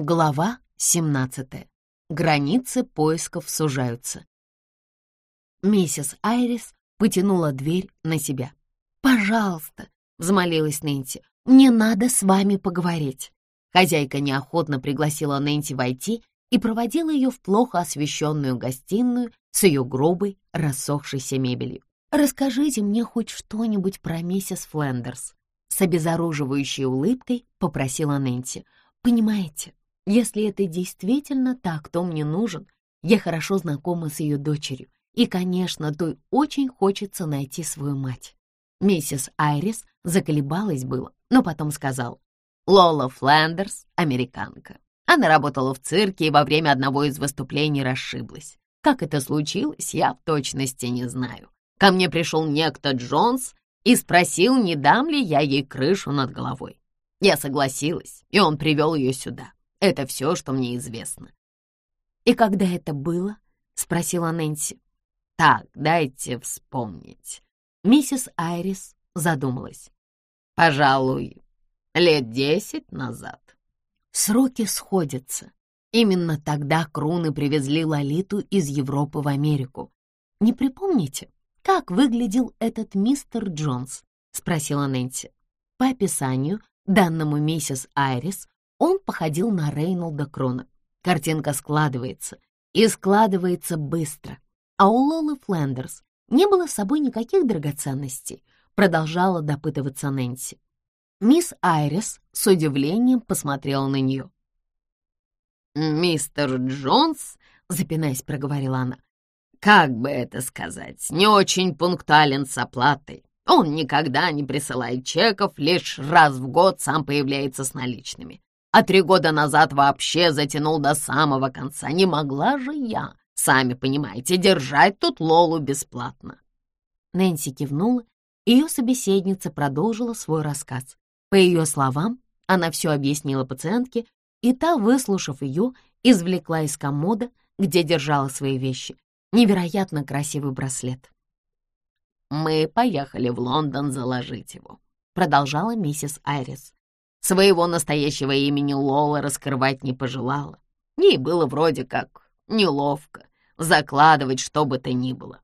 Глава 17. Границы поисков сужаются. Миссис Айрис потянула дверь на себя. «Пожалуйста», — взмолилась Нэнси, — «мне надо с вами поговорить». Хозяйка неохотно пригласила Нэнси войти и проводила ее в плохо освещенную гостиную с ее грубой, рассохшейся мебелью. «Расскажите мне хоть что-нибудь про миссис Флендерс», — с обезоруживающей улыбкой попросила Нэнси. «Понимаете, если это действительно так, кто мне нужен, я хорошо знакома с ее дочерью, и, конечно, той очень хочется найти свою мать». Миссис Айрис заколебалась было, но потом сказал, «Лола Флендерс — американка. Она работала в цирке и во время одного из выступлений расшиблась. Как это случилось, я в точности не знаю. Ко мне пришел некто Джонс и спросил, не дам ли я ей крышу над головой. Я согласилась, и он привел ее сюда. Это все, что мне известно. «И когда это было?» — спросила Нэнси. «Так, дайте вспомнить». Миссис Айрис задумалась. «Пожалуй, лет десять назад». Сроки сходятся. Именно тогда Круны привезли Лолиту из Европы в Америку. Не припомните, как выглядел этот мистер Джонс? Спросила Нэнси. По описанию, данному миссис Айрис, он походил на Рейнолда Крона. Картинка складывается, и складывается быстро. А у Лолы Флендерс не было с собой никаких драгоценностей, продолжала допытываться Нэнси. Мисс Айрис с удивлением посмотрела на нее. «Мистер Джонс», — запинаясь, проговорила она, «как бы это сказать, не очень пунктуален с оплатой. Он никогда не присылает чеков, лишь раз в год сам появляется с наличными а три года назад вообще затянул до самого конца. Не могла же я, сами понимаете, держать тут Лолу бесплатно». Нэнси кивнула, ее собеседница продолжила свой рассказ. По ее словам, она все объяснила пациентке, и та, выслушав ее, извлекла из комода, где держала свои вещи, невероятно красивый браслет. «Мы поехали в Лондон заложить его», — продолжала миссис Айрис. Своего настоящего имени Лола раскрывать не пожелала. Ей было вроде как неловко закладывать что бы то ни было.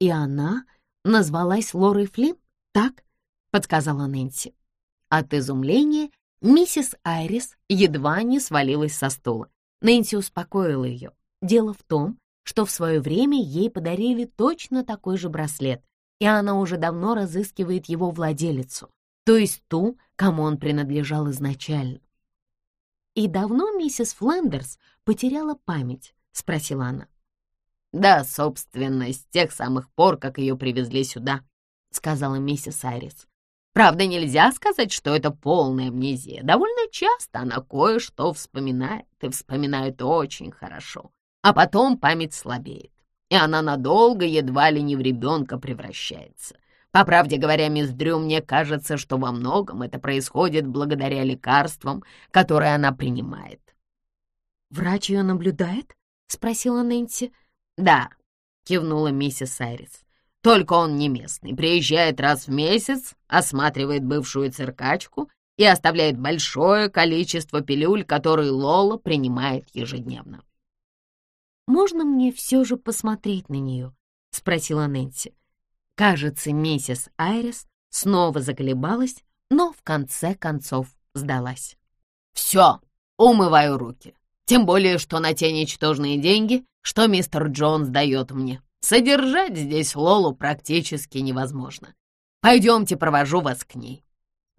«И она назвалась Лорой Флинн, так?» — подсказала Нэнси. От изумления миссис Айрис едва не свалилась со стула. Нэнси успокоила ее. Дело в том, что в свое время ей подарили точно такой же браслет, и она уже давно разыскивает его владелицу то есть ту, кому он принадлежал изначально. «И давно миссис Флендерс потеряла память?» — спросила она. «Да, собственно, с тех самых пор, как ее привезли сюда», — сказала миссис Айрис. «Правда, нельзя сказать, что это полная амнезия. Довольно часто она кое-что вспоминает, и вспоминает очень хорошо, а потом память слабеет, и она надолго едва ли не в ребенка превращается. По правде говоря, мисс Дрю, мне кажется, что во многом это происходит благодаря лекарствам, которые она принимает. «Врач ее наблюдает?» — спросила Нэнси. «Да», — кивнула миссис Айрис. «Только он не местный, приезжает раз в месяц, осматривает бывшую циркачку и оставляет большое количество пилюль, которые Лола принимает ежедневно». «Можно мне все же посмотреть на нее?» — спросила Нэнси. Кажется, миссис Айрис снова заколебалась, но в конце концов сдалась. «Все, умываю руки. Тем более, что на те ничтожные деньги, что мистер Джонс дает мне, содержать здесь Лолу практически невозможно. Пойдемте, провожу вас к ней».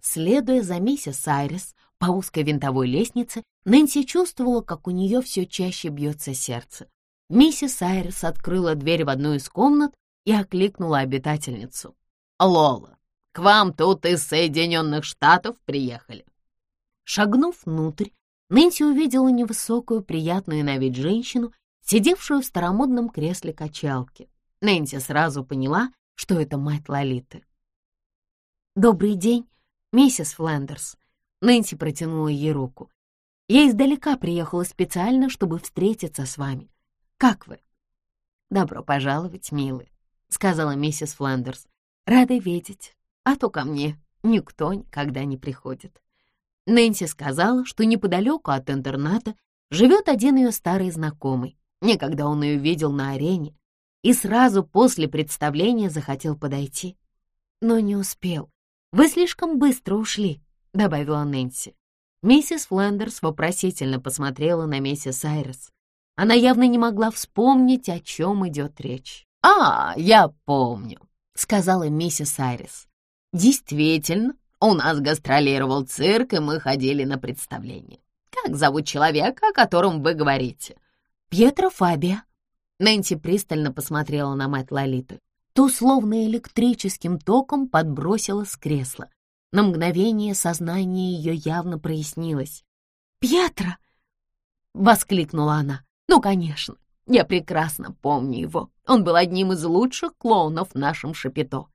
Следуя за миссис Айрис по узкой винтовой лестнице, Нэнси чувствовала, как у нее все чаще бьется сердце. Миссис Айрис открыла дверь в одну из комнат и окликнула обитательницу. «Лола, к вам тут из Соединенных Штатов приехали». Шагнув внутрь, Нэнси увидела невысокую, приятную на вид женщину, сидевшую в старомодном кресле качалки. Нэнси сразу поняла, что это мать Лолиты. «Добрый день, миссис Флендерс». Нэнси протянула ей руку. «Я издалека приехала специально, чтобы встретиться с вами. Как вы?» «Добро пожаловать, милый», — сказала миссис Флендерс. «Рада видеть, а то ко мне никто никогда не приходит». Нэнси сказала, что неподалеку от интерната живет один ее старый знакомый. Некогда он ее видел на арене и сразу после представления захотел подойти. Но не успел. «Вы слишком быстро ушли», — добавила Нэнси. Миссис Флендерс вопросительно посмотрела на миссис Айрес. Она явно не могла вспомнить, о чем идет речь. «А, я помню», — сказала миссис Айрес. «Действительно, у нас гастролировал цирк, и мы ходили на представление. Как зовут человека, о котором вы говорите?» «Пьетро Фабия». Нэнси пристально посмотрела на мать Лолиты. Ту словно электрическим током подбросила с кресла. На мгновение сознание ее явно прояснилось. «Пьетро!» — воскликнула она. «Ну, конечно, я прекрасно помню его. Он был одним из лучших клоунов в нашем шапито.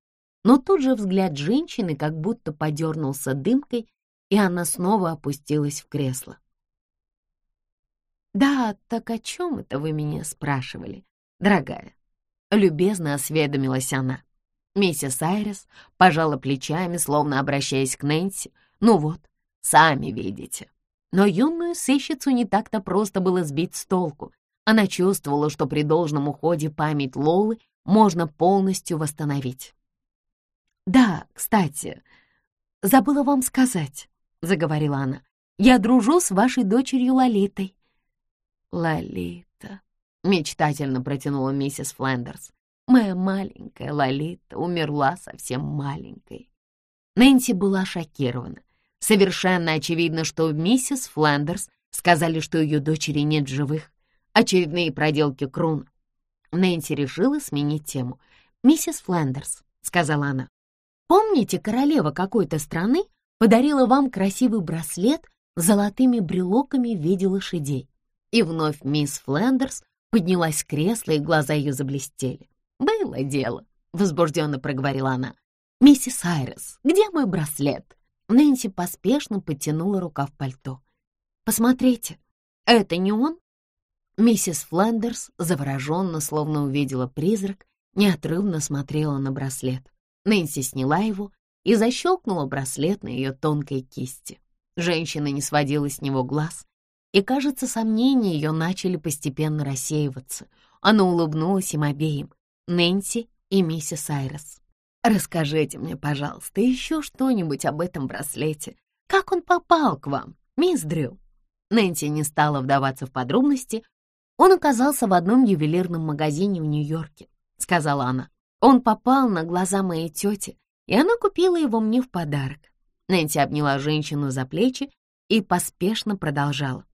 Но тут же взгляд женщины как будто подернулся дымкой, и она снова опустилась в кресло. «Да, так о чем это вы меня спрашивали, дорогая?» Любезно осведомилась она. Миссис Айрес пожала плечами, словно обращаясь к Нэнси. «Ну вот, сами видите». Но юную сыщицу не так-то просто было сбить с толку. Она чувствовала, что при должном уходе память Лолы можно полностью восстановить. «Да, кстати, забыла вам сказать», — заговорила она. «Я дружу с вашей дочерью Лолитой». «Лолита», — мечтательно протянула миссис Флендерс. «Моя маленькая Лолита умерла совсем маленькой». Нэнси была шокирована. Совершенно очевидно, что миссис Флендерс сказали, что ее дочери нет живых. Очередные проделки Крун. Нэнси решила сменить тему. «Миссис Флендерс», — сказала она, Помните, королева какой-то страны подарила вам красивый браслет с золотыми брелоками в виде лошадей? И вновь мисс Флендерс поднялась с кресла, и глаза ее заблестели. «Было дело», — возбужденно проговорила она. «Миссис Айрес, где мой браслет?» Нэнси поспешно подтянула рукав пальто. «Посмотрите, это не он?» Миссис Флендерс, завороженно, словно увидела призрак, неотрывно смотрела на браслет. Нэнси сняла его и защелкнула браслет на ее тонкой кисти. Женщина не сводила с него глаз, и, кажется, сомнения ее начали постепенно рассеиваться. Она улыбнулась им обеим, Нэнси и миссис Айрес. «Расскажите мне, пожалуйста, еще что-нибудь об этом браслете. Как он попал к вам, мисс Дрю?» Нэнси не стала вдаваться в подробности. «Он оказался в одном ювелирном магазине в Нью-Йорке», — сказала она. Он попал на глаза моей тети, и она купила его мне в подарок. Нэнси обняла женщину за плечи и поспешно продолжала.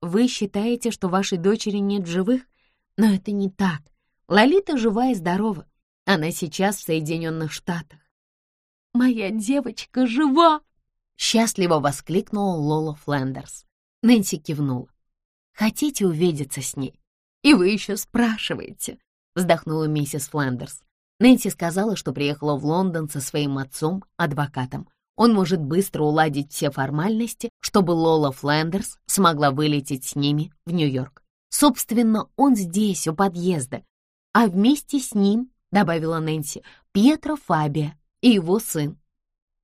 «Вы считаете, что вашей дочери нет живых? Но это не так. Лолита жива и здорова. Она сейчас в Соединенных Штатах». «Моя девочка жива!» — счастливо воскликнула Лола Флендерс. Нэнси кивнула. «Хотите увидеться с ней?» «И вы еще спрашиваете», — вздохнула миссис Флендерс. Нэнси сказала, что приехала в Лондон со своим отцом, адвокатом. Он может быстро уладить все формальности, чтобы Лола Флендерс смогла вылететь с ними в Нью-Йорк. Собственно, он здесь, у подъезда. А вместе с ним, добавила Нэнси, Пьетро Фабия и его сын.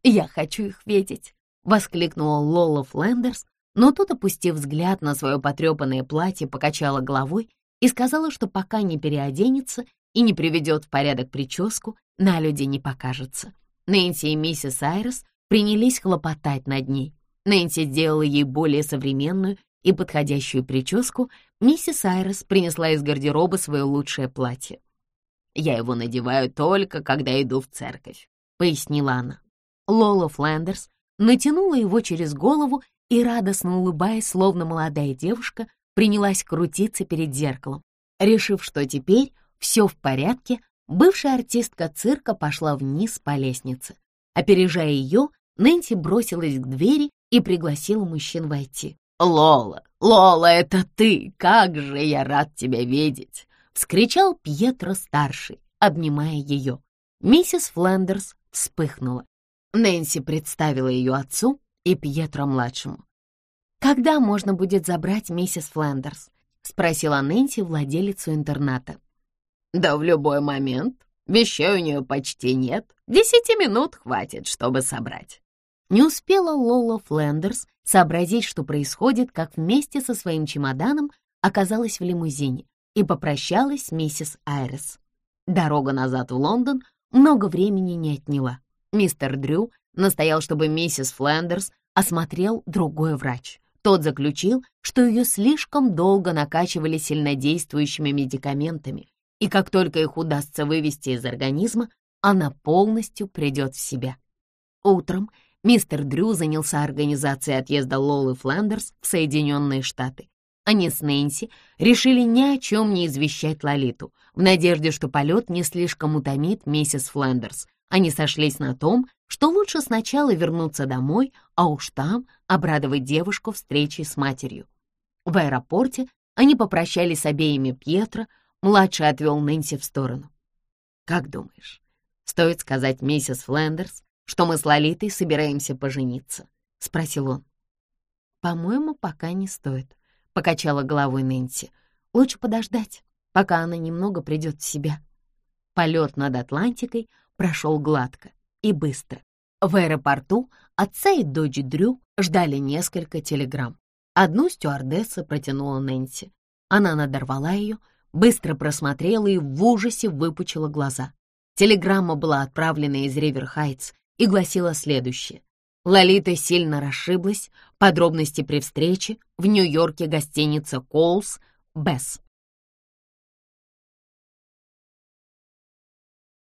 «Я хочу их видеть», — воскликнула Лола Флендерс, но тут, опустив взгляд на свое потрепанное платье, покачала головой и сказала, что пока не переоденется, и не приведет в порядок прическу, на люди не покажется. Нэнси и миссис Айрес принялись хлопотать над ней. Нэнси сделала ей более современную и подходящую прическу, миссис Айрес принесла из гардероба свое лучшее платье. «Я его надеваю только, когда иду в церковь», — пояснила она. Лола Флендерс натянула его через голову и, радостно улыбаясь, словно молодая девушка, принялась крутиться перед зеркалом, решив, что теперь все в порядке, бывшая артистка цирка пошла вниз по лестнице. Опережая ее, Нэнси бросилась к двери и пригласила мужчин войти. «Лола, Лола, это ты! Как же я рад тебя видеть!» — вскричал Пьетро-старший, обнимая ее. Миссис Флендерс вспыхнула. Нэнси представила ее отцу и Пьетро-младшему. «Когда можно будет забрать миссис Флендерс?» — спросила Нэнси владелицу интерната. Да в любой момент. Вещей у нее почти нет. Десяти минут хватит, чтобы собрать. Не успела Лола Флендерс сообразить, что происходит, как вместе со своим чемоданом оказалась в лимузине и попрощалась с миссис Айрес. Дорога назад в Лондон много времени не отняла. Мистер Дрю настоял, чтобы миссис Флендерс осмотрел другой врач. Тот заключил, что ее слишком долго накачивали сильнодействующими медикаментами, и как только их удастся вывести из организма, она полностью придет в себя. Утром мистер Дрю занялся организацией отъезда Лолы Флендерс в Соединенные Штаты. Они с Нэнси решили ни о чем не извещать Лолиту, в надежде, что полет не слишком утомит миссис Флендерс. Они сошлись на том, что лучше сначала вернуться домой, а уж там обрадовать девушку встречей с матерью. В аэропорте они попрощались с обеими Пьетро, младший отвел Нэнси в сторону. «Как думаешь, стоит сказать миссис Флендерс, что мы с Лолитой собираемся пожениться?» — спросил он. «По-моему, пока не стоит», — покачала головой Нэнси. «Лучше подождать, пока она немного придет в себя». Полет над Атлантикой прошел гладко и быстро. В аэропорту отца и дочь Дрю ждали несколько телеграмм. Одну стюардесса протянула Нэнси. Она надорвала ее, быстро просмотрела и в ужасе выпучила глаза. Телеграмма была отправлена из Риверхайтс и гласила следующее. Лолита сильно расшиблась, подробности при встрече в Нью-Йорке гостиница «Коулс», «Бесс».